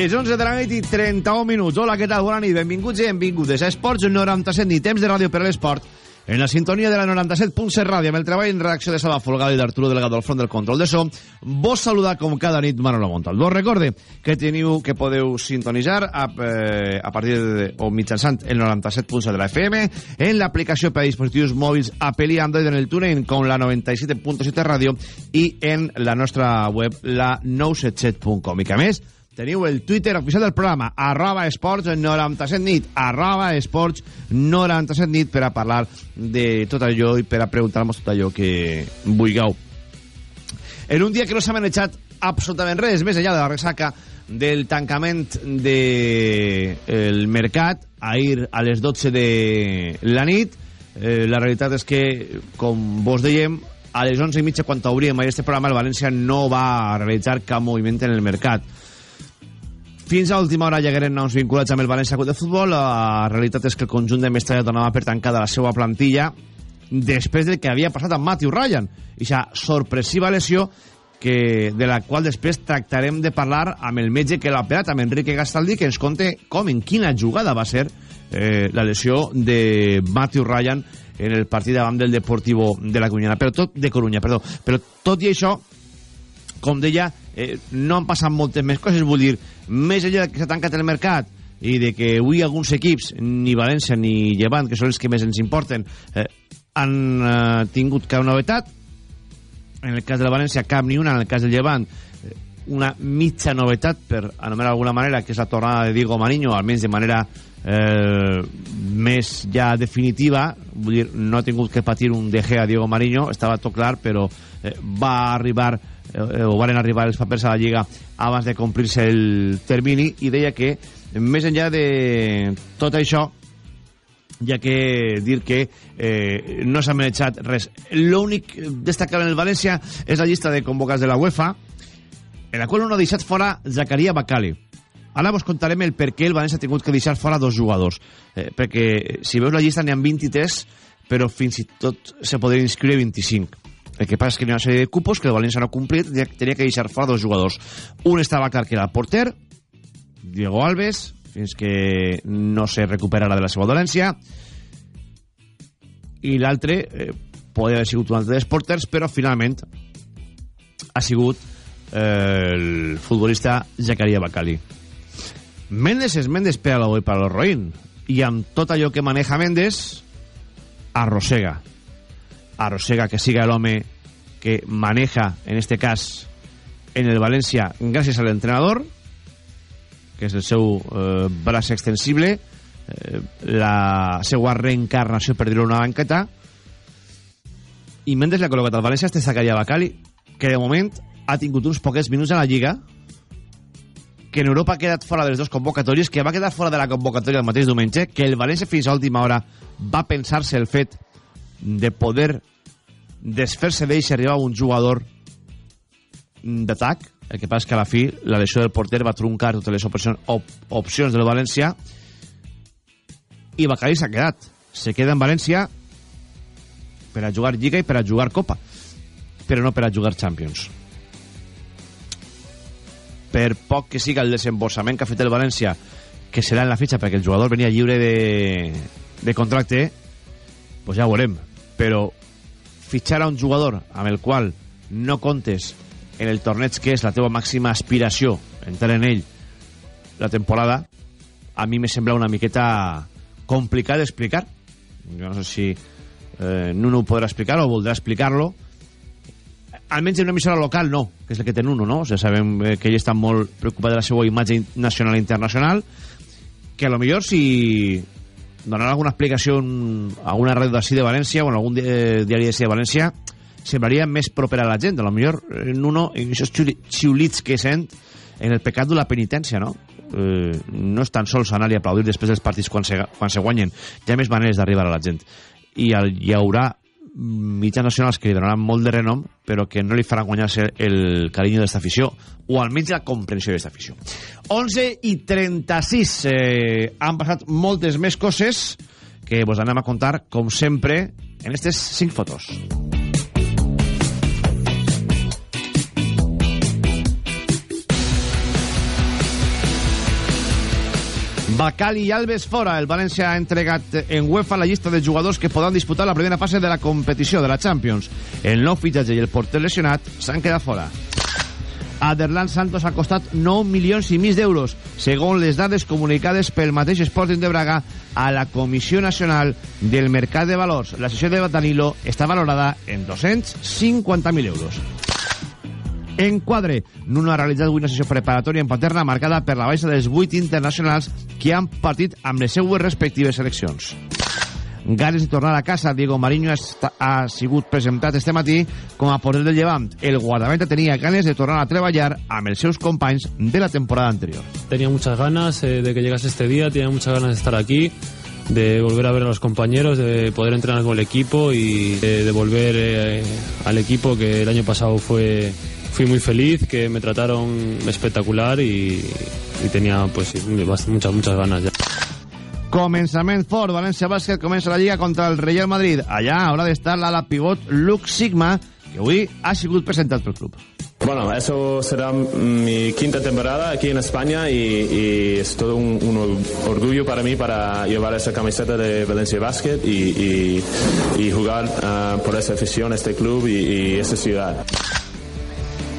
Les 11 de la nit i 31 minuts. Hola, què tal? Bona nit, benvinguts i benvingudes a Esports 97 nit, temps de ràdio per a l'esport. En la sintonia de la 97.7 ràdio, amb el treball en redacció de Salva Folgado i d'Arturo Delgado al front del control de so, vos saludar com cada nit Manolo Montal. Vos recorde que teniu que podeu sintonitzar a, eh, a partir de, o mitjançant el 97.7 de la FM en l'aplicació per a dispositius mòbils Apple i Android en el TuneIn com la 97.7 ràdio i en la nostra web la 977.com i que a més teniu el Twitter oficial del programa, arroba esports 97 nit, arroba esports 97 nit, per a parlar de tot allò i per a preguntar-nos tot allò que vulgueu. En un dia que no s'ha manejat absolutament res, més enllà de la ressaca del tancament del de mercat, ahir a les 12 de la nit, eh, la realitat és que, com vos dèiem, a les 11 i mitja, quan obríem aquest programa, el València no va realitzar cap moviment en el mercat fins a última hora hagueren noms vinculats amb el València Club de Futbol. La realitat és que el conjunt de Mestalla donava per tancada la seva plantilla després del que havia passat amb Matthew Ryan. I aquesta sorpressiva lesió que, de la qual després tractarem de parlar amb el metge que l'ha operat, amb Enrique Gastaldi, que ens conte com, en quina jugada va ser eh, la lesió de Matthew Ryan en el partit davant del Deportivo de la Coruña. Però tot, de Coruña, perdó. Però tot i això, com deia, eh, no han passat moltes més coses, vull dir, més enllà que s'ha tancat el mercat i de que avui alguns equips, ni València ni Llevant, que són els que més ens importen, eh, han eh, tingut cap novetat. En el cas de la València, cap ni una. En el cas del Llevant, eh, una mitja novetat, per anomenar d'alguna manera, que és la tornada de Diego Mariño, almenys de manera eh, més ja definitiva. Vull dir, no ha tingut que patir un DG a Diego Mariño, estava tot clar, però eh, va arribar eh, o van arribar els papers a la Lliga abans de complir-se el termini i deia que més enllà de tot això ja que dir que eh, no s'ha manejat res. L'únic destacable en el València és la llista de convocats de la UEFA, en la qual no ha deixat fora Zacaria Bacali. Ara vos contarem el per què el València ha tingut que deixar fora dos jugadors. Eh, perquè si veus la llista n'hi ha 23, però fins i tot se podrien inscriure 25. El que passa és que hi ha una sèrie de cupos que el València no ha complit, tenia que deixar fora dos jugadors. Un estava clar que era el porter, Diego Alves, fins que no se recuperarà de la seva dolència, i l'altre eh, podria haver sigut un altre dels porters, però finalment ha sigut eh, el futbolista Jacaria Bacali. Mendes és Mendes per a l'Oi per a l'Orroïn, i amb tot allò que maneja Mendes, arrossega arrossega que siga l'home que maneja, en este cas, en el València, gràcies a l'entrenador, que és el seu eh, braç extensible, eh, la seva reencarnació, per dir-ho una banqueta, i Mendes l'ha col·locat al València este Zacaria Bacali, que de moment ha tingut uns poquets minuts a la Lliga, que en Europa ha quedat fora de les dues convocatòries, que va quedar fora de la convocatòria el mateix diumenge, que el València fins a última hora va pensar-se el fet de poder desfer-se d'ell si arribava un jugador d'atac. El que passa que a la fi la lesió del porter va truncar totes les opcions, op, opcions del València i Bacari s'ha quedat. Se queda en València per a jugar Lliga i per a jugar Copa però no per a jugar Champions. Per poc que siga el desemborsament que ha fet el València que serà en la fitxa perquè el jugador venia lliure de, de contracte pues ja ho veurem però fitxar a un jugador amb el qual no comptes en el torneig que és la teva màxima aspiració entrar en ell la temporada a mi me sembla una miqueta complicat d'explicar jo no sé si eh, Nuno podrà explicar o voldrà explicar-lo almenys en una emissora local no, que és el que té Nuno no? o sigui, sabem eh, que ell està molt preocupat de la seva imatge nacional i internacional que a lo millor si donar alguna explicació a alguna ràdio d'ací de València o en algun diari d'ací de València semblaria més proper a la gent. A lo millor en uno, en aquests xiulits que sent en el pecat de la penitència, no? Eh, no és tan sols anar-li a aplaudir després dels partits quan se, quan se guanyen. Hi ha més maneres d'arribar a la gent. I hi haurà mitjans nacionals que li donaran molt de renom però que no li faran guanyar-se el carinyo d'esta afició o almenys la comprensió d'esta afició. 11 i 36 eh, han passat moltes més coses que vos anem a contar com sempre en aquestes 5 fotos Bacali i Alves fora. El València ha entregat en UEFA la llista de jugadors que podran disputar la primera fase de la competició de la Champions. El nou fitxatge i el porter lesionat s'han quedat fora. Aderlan Santos ha costat 9 milions i mig d'euros, segons les dades comunicades pel mateix Sporting de Braga a la Comissió Nacional del Mercat de Valors. La sessió de Danilo està valorada en 250.000 euros. En quadre, Nuno ha realitzat avui una sessió preparatòria en Paterna marcada per la baixa dels 8 internacionals que han partit amb les seues respectives seleccions. Ganes de tornar a casa, Diego Mariño ha, sigut presentat este matí com a del Llevant. El guardameta tenia ganes de tornar a treballar amb els seus companys de la temporada anterior. Tenía muchas ganas eh, de que llegase este día, tenía muchas ganas de estar aquí, de volver a ver a los compañeros, de poder entrenar con el equipo y de, de volver eh, al equipo que el año pasado fue fui muy feliz, que me trataron espectacular y, y tenía pues muchas muchas ganas ya. Començament fort, València Bàsquet comença la Lliga contra el Real Madrid. Allà haurà d'estar l'ala pivot Luke Sigma, que avui ha sigut presentat pel club. Bueno, eso será mi quinta temporada aquí en España y, y es todo un, un, orgullo para mí para llevar esa camiseta de Valencia Basket y, y, y jugar uh, por esa afición, este club y, y esta ciudad.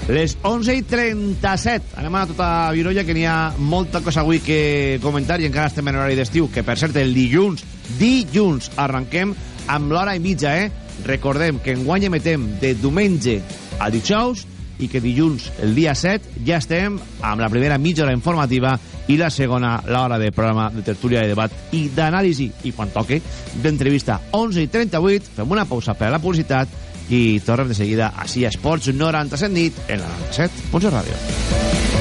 Les 11 i 37. Anem a tota Virolla, que n'hi ha molta cosa avui que comentar i encara estem en horari d'estiu, que per cert, el dilluns, dilluns, arrenquem amb l'hora i mitja, eh? Recordem que enguany emetem de diumenge a dijous i que dilluns, el dia 7, ja estem amb la primera mitja hora informativa i la segona, l'hora de programa de tertúlia de debat i d'anàlisi, i quan toque, d'entrevista 11 i 38, fem una pausa per a la publicitat i tornem de seguida a Esports 97 nit en la 97.7 Ràdio.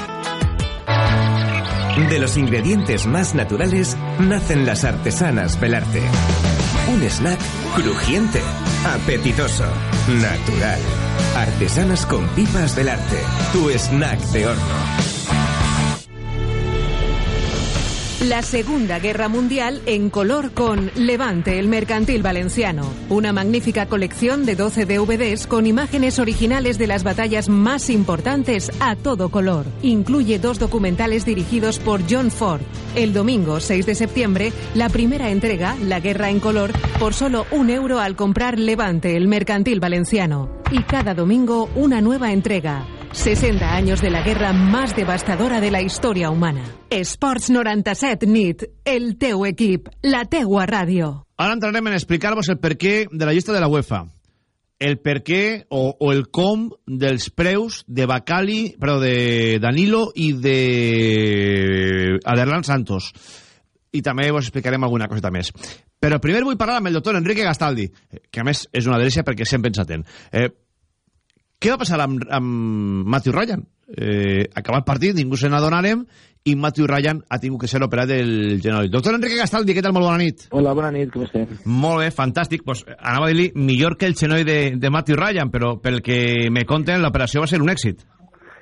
De los ingredientes más naturales nacen las artesanas Belarte. Un snack crujiente, apetitoso, natural. Artesanas con pipas Belarte, tu snack de horno. La Segunda Guerra Mundial en color con Levante, el mercantil valenciano. Una magnífica colección de 12 DVDs con imágenes originales de las batallas más importantes a todo color. Incluye dos documentales dirigidos por John Ford. El domingo 6 de septiembre, la primera entrega, La Guerra en color, por solo un euro al comprar Levante, el mercantil valenciano. Y cada domingo una nueva entrega. 60 años de la guerra más devastadora de la història humana. Esports 97 nit, el teu equip, la teua ràdio. Ara entrarem en explicar-vos el perquè de la llista de la UEFA. El per què o, o el com dels preus de Bacali, però de Danilo i de Aderlan Santos. I també vos explicarem alguna coseta més. Però primer vull parlar amb el doctor Enrique Gastaldi, que a més és una delícia perquè sempre ens atén. Eh, què va passar amb, amb Matthew Ryan? Eh, acabat el partit, ningú se n'adonarem, i Matthew Ryan ha tingut que ser operat del genoll. Doctor Enrique Gastaldi, què tal? Molt bona nit. Hola, bona nit, com estem? Molt bé, fantàstic. Pues, anava a dir-li millor que el genoll de, de Matthew Ryan, però pel que me conten, l'operació va ser un èxit.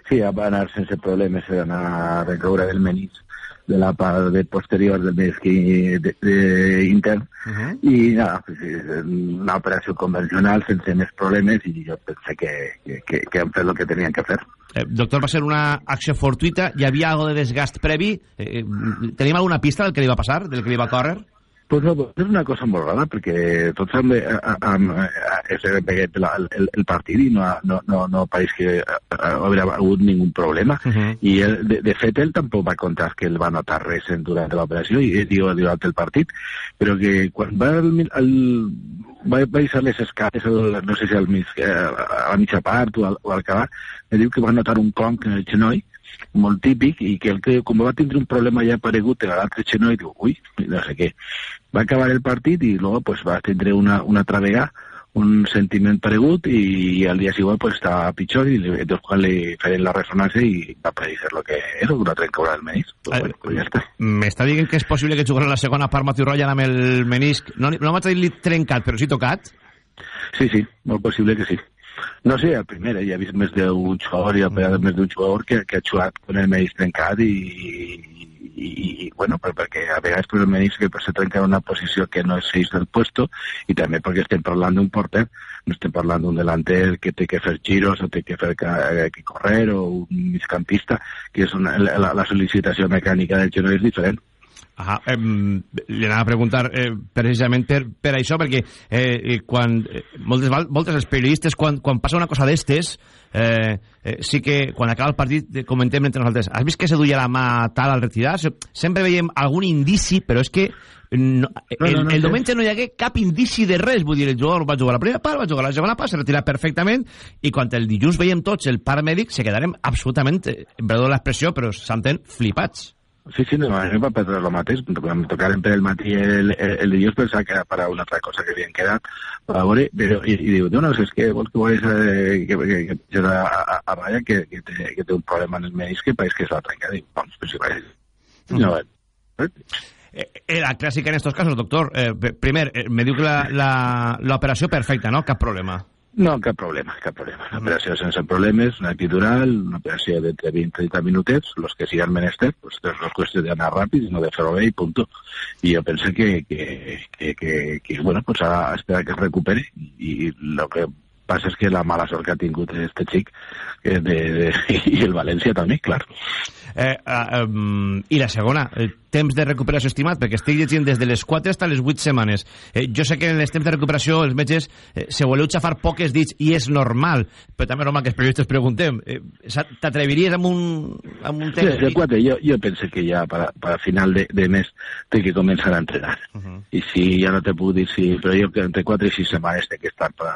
Sí, va anar sense problemes, va anar a recaure del menís de la part de posterior del mesquí de, de, intern uh -huh. i nada, pues, una operació convencional sense més problemes i jo pensé que, que, que, que han fet el que tenien que fer. Eh, doctor, va ser una acció fortuita? Hi havia algo de desgast previ? Eh, tenim alguna pista del que li va passar, del que li va córrer? Pues no, és una cosa molt rara, perquè tots han, han, han pegat el, el partit i no, no, no, no pareix que hauria hagut ningú problema. Uh -huh. I el, de, de fet, ell tampoc va contar que ell va notar res durant l'operació, i diu durant el partit, però que quan va al, al va baixar les escales, no sé si al mig, a la mitja part o al, o al acabar, me diu que va notar un clonc en el genoll, molt típic i que, el que com va tindre un problema ja aparegut en l'altre genoll, diu, ui, no sé què. Va acabar el partit i luego pues, va tindre una, una altra vegada un sentiment paregut i al dia següent pues, estava pitjor i llavors quan li feien la ressonància i va aparèixer el que era una trencadura del menisc pues, bueno, pues ja està M'està dient que és possible que jugarà la segona part Matthew Ryan amb el menisc. No, no vaig a dir-li trencat, però sí tocat. Sí, sí, molt possible que sí. No sé, el primer, eh, ja he vist més d'un jugador i ha operat més d'un jugador que, que ha jugat amb el menisc trencat i, i, i bueno, per, perquè a vegades per el menisc que se trenca en una posició que no és eix del puesto i també perquè estem parlant d'un porter, no estem parlant d'un delanter que té que fer giros o té que fer que, que correr o un migcampista, que és una, la, la sol·licitació mecànica del genoll és diferent. Ahà, eh, li anava a preguntar eh, precisament per, per això, perquè eh, quan, eh, moltes, moltes els periodistes, quan, quan passa una cosa d'estes, eh, eh, sí que quan acaba el partit eh, comentem entre nosaltres, has vist que se duia la mà tal al retirar-se? Sempre veiem algun indici, però és que no, el, no, no el sé. diumenge no hi hagué cap indici de res, vull dir, el jugador va jugar la primera part, va jugar la segona part, se retira perfectament, i quan el dilluns veiem tots el paramèdic, se quedarem absolutament, eh, en perdó l'expressió, però s'entén flipats. Sí, sí, no, a mi em va perdre el mateix. Em tocaren per el matí el, el, el dilluns, pensava que era per a una altra cosa que havien quedat a veure, però, i, i diu, no, no, és que vols que veus eh, que, que, que, que a, a, a Raya que, que, té, que té un problema en el menisc que pareix que és la trenca. Dic, doncs, però si pareix... No, eh? Eh, Era clàssica en estos casos, doctor. Eh, primer, eh, me diu que la- la- l'operació perfecta, no? Cap problema. No, cap problema, cap problema. Una operació sense problemes, una epidural, una operació d'entre 20 i 30 minutets, los que sigan menester, pues no és qüestió d'anar ràpid, sinó de fer-ho punto. I jo penso que, que, que, que, que bueno, pues ara espera que recupere i lo que passa és que la mala sort que ha tingut este xic que de, de, i el València també, clar. Eh, eh, um, I la segona, el temps de recuperació estimat, perquè estic llegint des de les 4 fins a les 8 setmanes. Eh, jo sé que en els temps de recuperació els metges eh, se voleu xafar poques dits i és normal, però també és normal que els periodistes preguntem. Eh, T'atreviries amb un, amb un Sí, temps? de quatre, jo, jo penso que ja per a, per a final de, de mes té que començar a entrenar. Uh -huh. I si ja no te puc dir si... Però jo que entre 4 i 6 setmanes té que estar per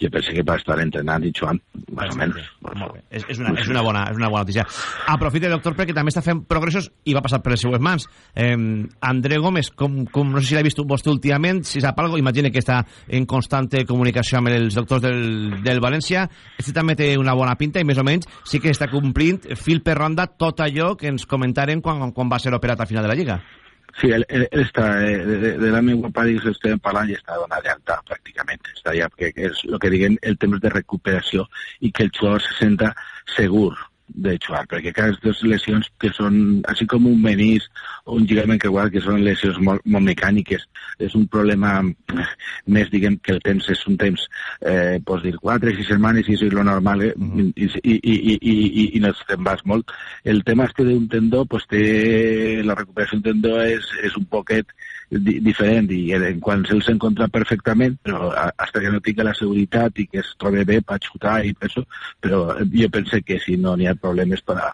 a, jo penso que per estar entrenant i jugant, més o menys. Molt bé. És, és, una, és, una bona, és una bona notícia. Aprofita, doctor, perquè també està fent progressos i va passar per les seues mans. Eh, André Gómez, com, com no sé si l'ha vist vostè últimament, si sap alguna imagina que està en constante comunicació amb els doctors del, del València. Este també té una bona pinta i més o menys sí que està complint fil per ronda tot allò que ens comentaren quan, quan va ser operat al final de la Lliga. Sí, él, él, él está, eh, de, de, de la meva part, que estem parlant, ja està donat d'alta, pràcticament. Està ja, que és el que diguen el temps de recuperació i que el jugador se senta segur de jugar, perquè aquestes lesions que són, així com un menís o un lligament creuat, que són lesions molt, molt mecàniques, és un problema més, diguem, que el temps és un temps, eh, pots dir, 4, 6 setmanes, i això és lo normal, eh? I, i, i, i, i, i, i no te'n vas molt. El tema este d'un tendó, pues té, la recuperació d'un tendó és, és un poquet di diferent i en quan se'ls encontra perfectament, però hasta que no tingui la seguretat i que es trobe bé per xutar i per això, però jo penso que si no n'hi ha problemes per a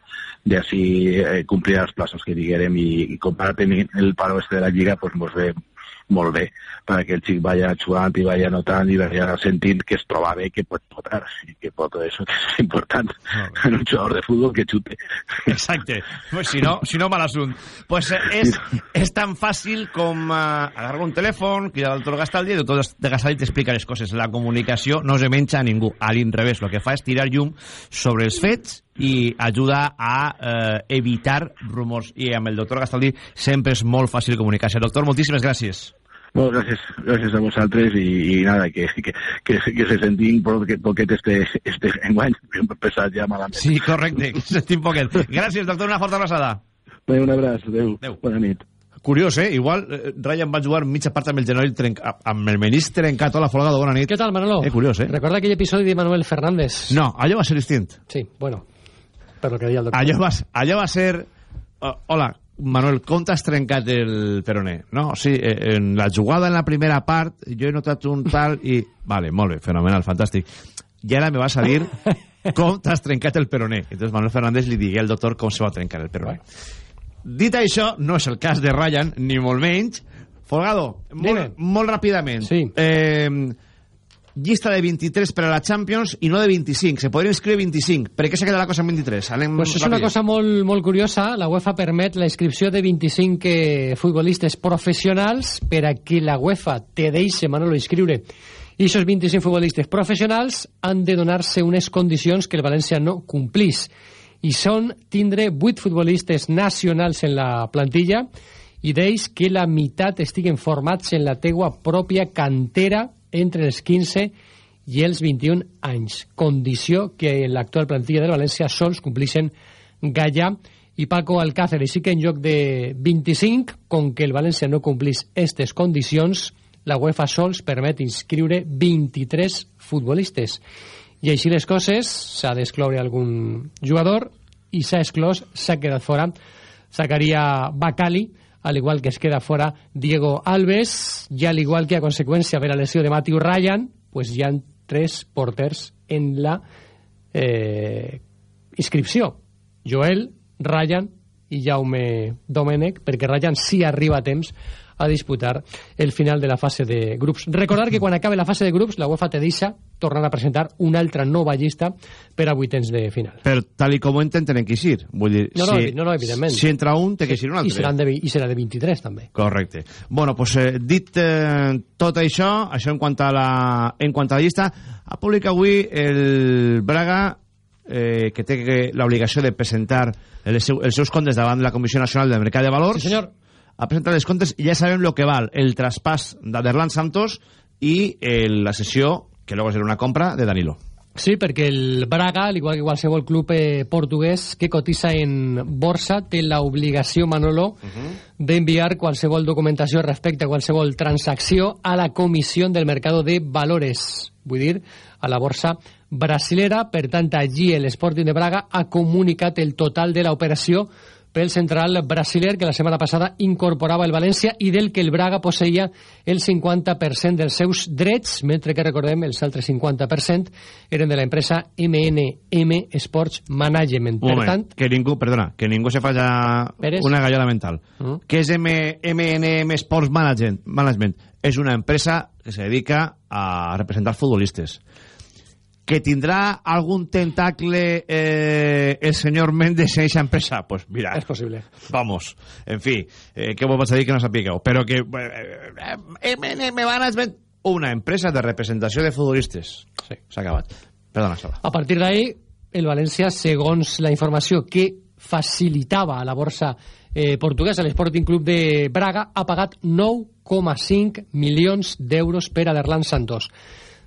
de així eh, complir els plaços que diguérem i, i com ara tenim el paro este de la Lliga, pues mos ve molt bé perquè el xic vaya jugant i vaya notant i vaya sentint que es troba bé, que pot votar i que pot això que és important en un jugador de futbol que xute. Exacte. Pues si no, si no mal assunt. Pues eh, és, és tan fàcil com uh, agarrar un telèfon, cridar al doctor Gastaldi i doctor de Gastaldi t'explica les coses. La comunicació no se menja a ningú. A l'inrevés, el que fa és tirar llum sobre els fets i ajuda a eh, evitar rumors. I amb el doctor Gastaldi sempre és molt fàcil comunicar-se. Doctor, moltíssimes gràcies. Bueno, gràcies, gràcies a vosaltres i, i nada, que, que, que, que se sentin poquet, poquet este, este enguany, hem empezat ja malament. Sí, correcte, que sentim poquet. Gràcies, doctor, una forta abraçada. Bé, un abraç, adeu. adeu. Bona nit. Curiós, eh? Igual eh, Ryan va jugar mitja part amb el genoll trencat, amb el menisc trencat tota la folgada. Bona nit. Què tal, Manolo? Eh, curiós, eh? Recorda aquell episodi de Manuel Fernández? No, allò va ser distint. Sí, bueno, per lo que deia el doctor. Allò va, allò va ser... Uh, hola, Manuel, com t'has trencat el peroné? No, sí, eh, en la jugada en la primera part jo he notat un tal i... Vale, molt bé, fenomenal, fantàstic. I ara me vas a dir com t'has trencat el peroné. Entonces Manuel Fernández li digué al doctor com se va trencar el peroné. Dit això, no és el cas de Ryan, ni molt menys. Folgado, molt, molt ràpidament. Sí. Eh, llista de 23 per a la Champions i no de 25. Se podrien inscriure 25. Per què s'ha quedat la cosa en 23? Anem Pues és una cosa molt, molt curiosa. La UEFA permet la inscripció de 25 eh, futbolistes professionals per a que la UEFA te deixe, Manolo, inscriure I aquests 25 futbolistes professionals han de donar-se unes condicions que el València no complís. I són tindre 8 futbolistes nacionals en la plantilla i d'ells que la meitat estiguen formats en la teua pròpia cantera entre els 15 i els 21 anys. Condició que en l'actual plantilla del València sols complixen Gaia i Paco Alcácer. Així que en lloc de 25, com que el València no complís aquestes condicions, la UEFA sols permet inscriure 23 futbolistes. I així les coses, s'ha d'excloure algun jugador i s'ha exclòs, s'ha quedat fora Zacaria Bacali, al igual que es queda fora Diego Alves, i al igual que a conseqüència de la lesió de Matthew Ryan, pues hi ha tres porters en la eh, inscripció. Joel, Ryan i Jaume Domènech, perquè Ryan sí arriba a temps a disputar el final de la fase de grups. Recordar que quan acabe la fase de grups, la UEFA te deixa tornar a presentar una altra nova llista per a vuitens de final. Però tal i com ho enten, tenen que eixir. Vull dir, no, no, si, no, no, evidentment. Si entra un, té que eixir un altre. I, seran de, I serà de 23, també. Correcte. Bueno, pues, eh, dit eh, tot això, això en quant a la, en quant a la llista, ha publicat avui el Braga eh, que té l'obligació de presentar els, seu, els seus comptes davant de la Comissió Nacional del Mercat de Valors. Sí, senyor ha presentat els comptes i ja sabem lo que val el traspàs d'Aderlan Santos i el, la sessió, que luego serà una compra, de Danilo. Sí, perquè el Braga, al igual que qualsevol club eh, portuguès que cotiza en borsa, té l'obligació, Manolo, uh -huh. d'enviar qualsevol documentació respecte a qualsevol transacció a la Comissió del Mercado de Valores, vull dir, a la borsa brasilera. Per tant, allí l'Sporting de Braga ha comunicat el total de l'operació pel central brasiler que la setmana passada incorporava el València i del que el Braga posseïa el 50% dels seus drets, mentre que recordem els altres 50% eren de l'empresa MNM Sports Management. Un moment, tant, que ningú, perdona, que ningú se faci una gallada mental. Uh -huh. Què és M MNM Sports Management? Management? És una empresa que se dedica a representar futbolistes que tindrà algun tentacle eh, el senyor Méndez en esa empresa? Pues mira. Es posible. Vamos. En fi, eh, què vos vaig a dir que no sapigueu? Però que... Eh, eh, me van a una empresa de representació de futbolistes. Sí. S'ha acabat. Perdona, Sala. A partir d'ahí, el València, segons la informació que facilitava a la borsa eh, portuguesa, l'Sporting Club de Braga, ha pagat 9,5 milions d'euros per a l'Erlan Santos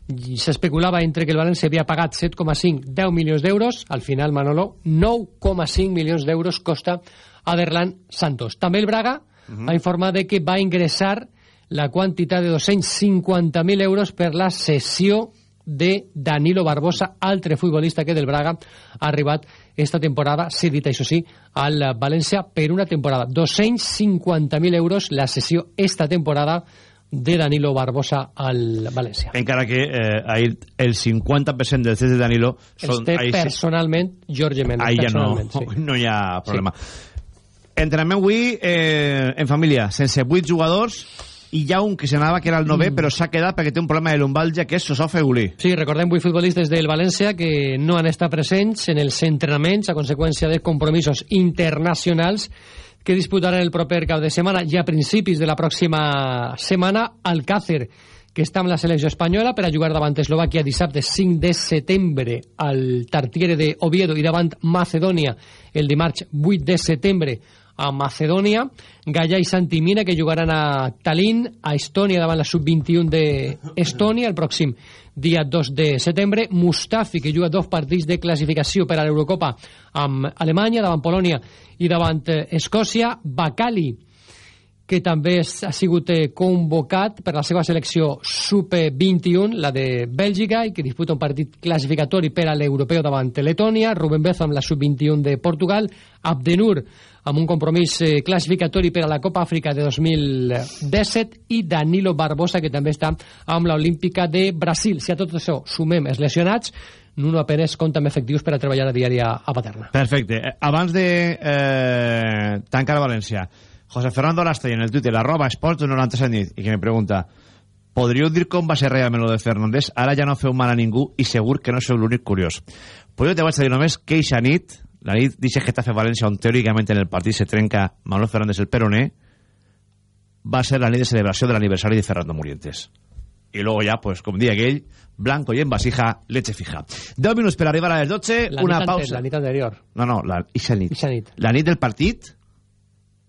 s'especulava entre que el València havia pagat 7,5, 10 milions d'euros, al final, Manolo, 9,5 milions d'euros costa Aderlan Santos. També el Braga uh -huh. va informar de que va ingressar la quantitat de 250.000 euros per la cessió de Danilo Barbosa, altre futbolista que del Braga ha arribat esta temporada, s'ha dit això sí, al València per una temporada. 250.000 euros la cessió esta temporada de Danilo Barbosa al València. Encara que eh, ahir el 50% dels de Danilo són... Els té ahí, personalment Jorge Méndez. Ahí ja no, sí. no hi ha problema. Sí. Entrenament avui eh, en família, sense 8 jugadors i hi ha un que s'anava que era el 9 mm. però s'ha quedat perquè té un problema de lumbalgia que és Sosó Fegulí. Sí, recordem 8 futbolistes del València que no han estat presents en els entrenaments a conseqüència de compromisos internacionals que disputaran el proper cap de setmana i a principis de la pròxima setmana Alcácer que està amb la selecció espanyola per a jugar davant Eslovàquia dissabte 5 de setembre al Tartiere de Oviedo i davant Macedònia el dimarts 8 de setembre a Macedònia, Gaia i Santi Mina que jugaran a Tallinn, a Estònia davant la sub-21 d'Estònia el pròxim dia 2 de setembre, Mustafi que juga dos partits de classificació per a l'Eurocopa amb Alemanya, davant Polònia i davant eh, Escòcia, Bacali que també ha sigut eh, convocat per la seva selecció Sub-21, la de Bèlgica, i que disputa un partit classificatori per a l'europeu davant Letònia, Rubén Bezo amb la Sub-21 de Portugal, Abdenur amb un compromís eh, classificatori per a la Copa Àfrica de 2017 i Danilo Barbosa, que també està amb l'Olímpica de Brasil. Si a tot això sumem els lesionats, Nuno apenas compta amb efectius per a treballar a diari a, Paterna. Perfecte. Eh, abans de eh, tancar València, José Fernando Lastre en el Twitter, arroba esports 97 nit, i que me pregunta podríeu dir com va ser realment lo de Fernández? Ara ja no feu mal a ningú i segur que no sou l'únic curiós. Pues jo te vaig dir només que eixa nit, la nit d'eixe Getafe València, on teòricament en el partit se trenca Manuel Fernández el peroné, va ser la nit de celebració de l'aniversari de Fernando Murientes. y luego ya, pues, como diría aquell, blanco y en vasija, leche fija. 10 minuts per arribar a les 12, La una nit pausa. ante- la nit anterior. No, no, la, ixa nit. Ixa nit. La nit del partit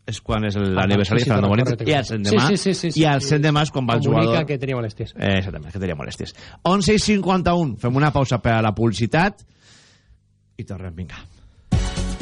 és quan és l'aniversari sí, sí, de Fernando correcte, Benítez i al correcte. Sendemà Sí, sí, sí, sí, i al sí. Sendemà és quan va el Comunica jugador que tenia molèsties. eh, exactament, que tenia molèsties 11 i 51, fem una pausa per a la publicitat i tornem, vinga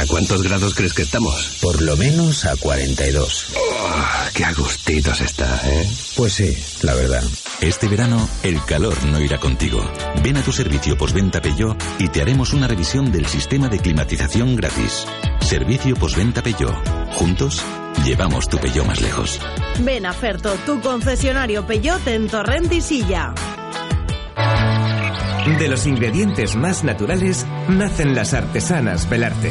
¿A cuántos grados crees que estamos? Por lo menos a 42. Oh, qué a gustitos está, ¿eh? Pues sí, la verdad. Este verano, el calor no irá contigo. Ven a tu servicio postventa Peugeot y te haremos una revisión del sistema de climatización gratis. Servicio postventa Peugeot. Juntos, llevamos tu Peugeot más lejos. Ven a Ferto, tu concesionario Peugeot en Torrent y Silla. De los ingredientes más naturales nacen las artesanas Belarte.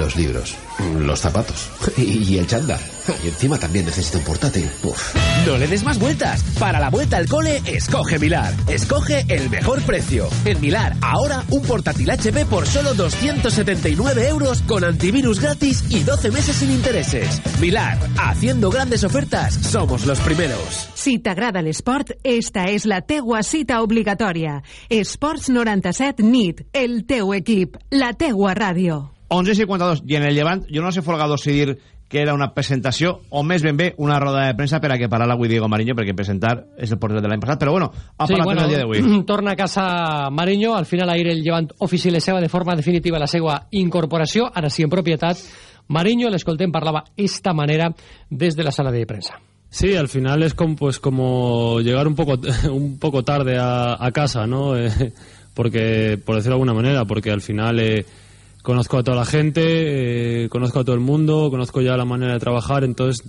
Los libros, los zapatos y, el chándal. Y encima también necesita un portátil. Uf. No le des más vueltas. Para la vuelta al cole, escoge Milar. Escoge el mejor precio. En Milar, ahora un portátil HP por solo 279 euros con antivirus gratis y 12 meses sin intereses. Milar, haciendo grandes ofertas, somos los primeros. Si t'agrada l'esport, esta és la teua cita obligatòria. Esports 97 NIT, el teu equip, la teua ràdio. 11 i 52, i en el llevant, jo no sé Folgado si dir que era una presentació, o més ben bé una roda de premsa per a que parara avui Diego Mariño, perquè presentar és el porter de l'any passat, però bueno, ha Sí, parlat bueno, en el dia d'avui. torna a casa Mariño, al final ahir el llevant oficialitzava de forma definitiva la seva incorporació, ara sí en propietat. Mariño, l'escoltem, parlava esta manera des de la sala de premsa. Sí, al final es como, pues, como llegar un poco, un poco tarde a, a casa, ¿no? Eh, porque, por decirlo de alguna manera, porque al final eh, conozco a toda la gente, eh, conozco a todo el mundo, conozco ya la manera de trabajar, entonces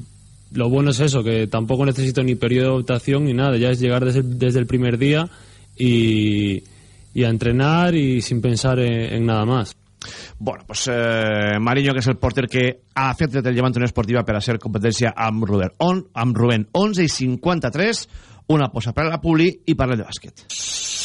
lo bueno es eso, que tampoco necesito ni periodo de adaptación ni nada, ya es llegar desde, desde el primer día y, y a entrenar y sin pensar en, nada más. Bueno, pues eh, Mariño, que és el porter que ha fet del llevant una esportiva per a ser competència amb Rubén. On, amb Rubén, 11 i 53, una posa per a la Publi i parlem de bàsquet.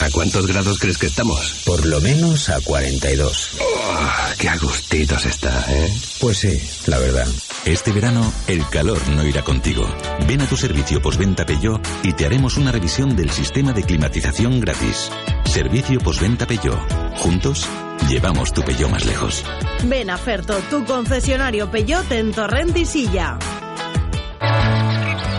¿A cuántos grados crees que estamos? Por lo menos a 42. Oh, qué a gustitos está, ¿eh? Pues sí, la verdad. Este verano, el calor no irá contigo. Ven a tu servicio postventa Peugeot y te haremos una revisión del sistema de climatización gratis. Servicio postventa Peugeot. Juntos, llevamos tu Peugeot más lejos. Ven a Ferto, tu concesionario Peugeot en Torrent y Silla.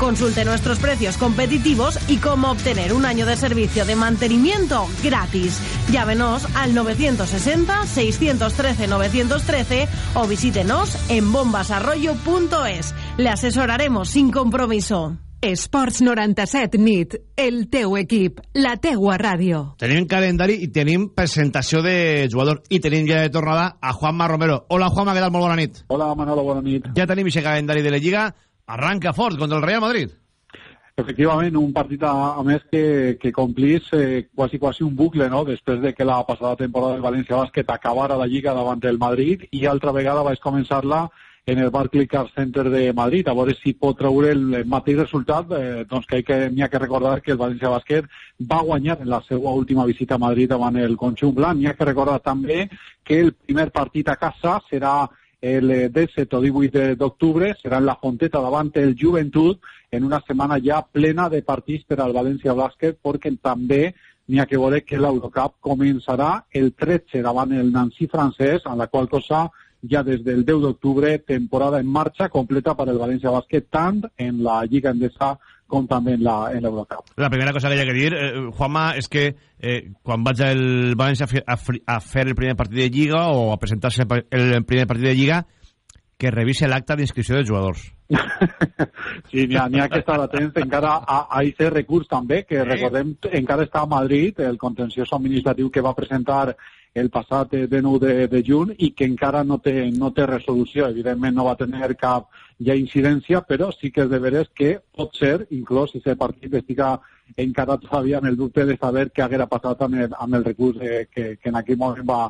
Consulte nuestros precios competitivos y cómo obtener un año de servicio de mantenimiento gratis. Llámenos al 960-613-913 o visítenos en bombasarroyo.es. Le asesoraremos sin compromiso. Esports 97 NIT, el teu equip, la teua ràdio. Tenim calendari i tenim presentació de jugador i tenim ja de tornada a Juanma Romero. Hola Juanma, què tal? Molt bona nit. Hola Manolo, bona nit. Ja tenim aquest calendari de la Lliga. Arranca fort contra el Real Madrid. Efectivament, un partit a, a més que, que complís eh, quasi quasi un bucle, no? Després de que la passada temporada del València Bàsquet acabara la Lliga davant del Madrid i altra vegada vaig començar-la en el Barclaycard Center de Madrid, a veure si pot treure el mateix resultat, eh, doncs que n'hi ha que recordar que el València Bàsquet va guanyar en la seva última visita a Madrid davant el conjunt blanc. N'hi ha que recordar també que el primer partit a casa serà el eh, 17 o 18 d'octubre serà en la Fonteta davant el Juventut en una setmana ja plena de partits per al València Bàsquet perquè també n'hi ha que veure que l'Eurocup començarà el 13 davant el Nancy francès, en la qual cosa ja des del 10 d'octubre temporada en marxa completa per al València Bàsquet tant en la Lliga Endesa com també en la- en l'Eurocup. La primera cosa que hi ha que dir, eh, Juanma, és que eh, quan vaig al València a, fer- a, fer el primer partit de Lliga o a presentar-se el, el primer partit de Lliga, que revise l'acte d'inscripció dels jugadors. Sí, n'hi ha, ha que estar atents encara a, a aquest recurs també, que recordem encara està a Madrid, el contenciós administratiu que va presentar el passat eh, 19 de, de juny i que encara no té, no té resolució. Evidentment no va tenir cap ja incidència, però sí que és de veres que pot ser, inclús si aquest partit estiga encara todavía amb el dubte de saber què haguera passat amb el, amb el recurs eh, que, que en aquell moment va,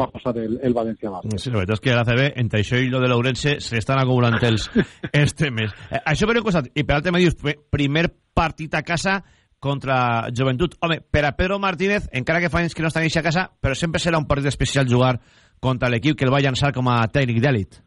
va posar el, el València Bàsquet. Sí, la veritat és que a la CB, entre això i lo de l'Ourense, se estan acumulant els, els temes. Eh, això per un costat. I per altre me dius, pri- primer partit a casa contra Joventut. Home, per a Pedro Martínez, encara que fa anys que no està a casa, però sempre serà un partit especial jugar contra l'equip que el va llançar com a tècnic d'èlit.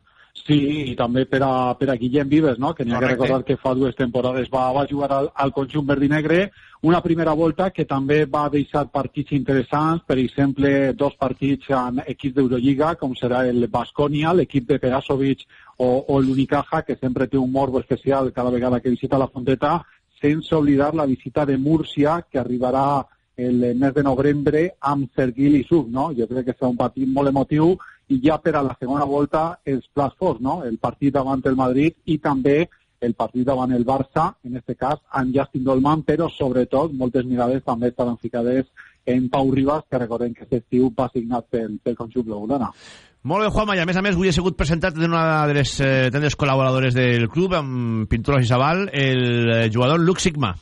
Sí, i també per a, per a Guillem Vives, no? que n'hi ha que recordar que fa dues temporades va, va jugar al, al conjunt verdinegre, una primera volta que també va deixar partits interessants, per exemple, dos partits en equips d'Eurolliga, com serà el Basconia, l'equip de Perasovic o, o l'Unicaja, que sempre té un morbo especial cada vegada que visita la Fonteta, sense oblidar la visita de Múrcia, que arribarà el mes de novembre amb Serguil i Sub, no? Jo crec que serà un partit molt emotiu i ja per a la segona volta els plats forts, no? El partit davant el Madrid i també el partit davant el Barça, en este cas amb Justin Dolman, però sobretot moltes mirades també estaran ficades en Pau Ribas, que recordem que aquest estiu va signat pel, pel conjunt blaugrana. Molt bé, Juanma, i a més a més avui he sigut presentat en una de les eh, tendes col·laboradores del club, amb Pinturas i Sabal, el eh, jugador Luc Sigma.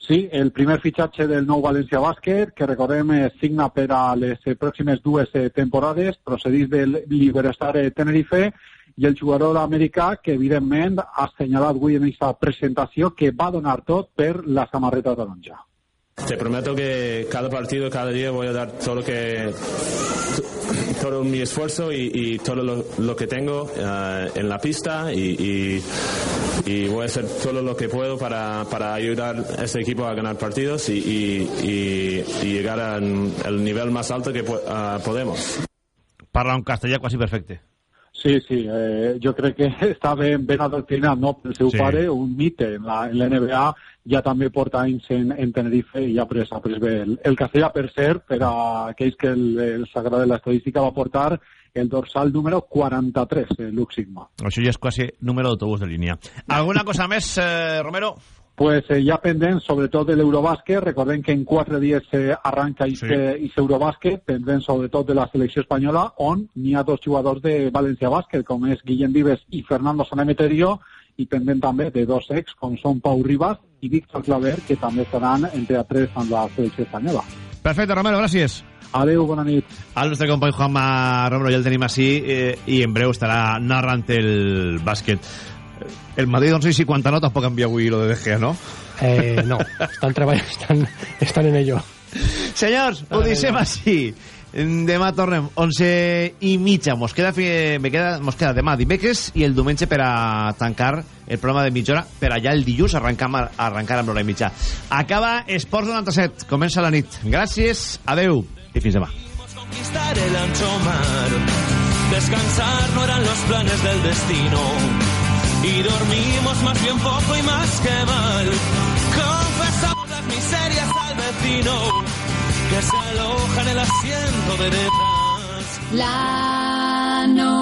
Sí, el primer fitxatge del nou València Bàsquet, que recordem eh, signa per a les eh, pròximes dues temporades, procedís del Liberestar Tenerife, i el jugador americà que evidentment ha assenyalat avui en aquesta presentació que va donar tot per la samarreta taronja. Te prometo que cada partido, cada día voy a dar todo lo que todo mi esfuerzo y, todo lo, que tengo eh, en la pista y, voy a hacer todo lo que puedo para, ayudar a este equipo a ganar partidos y, llegar al nivel más alto que ah, podemos. Parla un castellà quasi perfecte. Sí, sí, eh, jo crec que està ben, ben adoctrinat no? pel seu Sí. pare, un mite en la, en la NBA, ja també porta anys en, en Tenerife i ha pres, ha pres bé el, el castellà, per cert, per a aquells que el, el Sagrada de l'Estadística va portar el dorsal número 43, eh, Luc Sigma. Això ja és quasi número d'autobús de línia. Alguna cosa més, eh, Romero? Pues eh, ja pendent, sobretot de l'Eurobàsquet, recordem que en quatre dies eh, arranca Sí. sí. Eurobàsquet, pendent sobretot de la selecció espanyola, on n'hi ha dos jugadors de València Bàsquet, com és Guillem Vives i Fernando Sanemeterio, i pendent també de dos ex, com són Pau Ribas i Víctor Claver, que també estaran entre tres amb la selecció espanyola. Perfecte, Romero, gràcies. Adéu, bona nit. Al nostre company Juanma Romero ja el tenim així eh, i en breu estarà narrant el bàsquet. El Madrid, no sé si quanta nota tampoc envia avui lo de De Gea, no? Eh, no, están, trabajando, están, están en ello. Senyors, ho deixem així. Demà tornem, 11 i mitja. Mos queda, me queda, mos queda demà dimecres i el diumenge per a tancar el programa de mitja hora. Per allà el dilluns arrencar, arrencar amb l'hora i mitja. Acaba Esports 97. Comença la nit. Gràcies, adeu i fins demà. Descansar no eran los planes del destino. Y dormimos más bien poco y más que mal. Confesamos las miserias al vecino que se aloja en el asiento de detrás. La novena.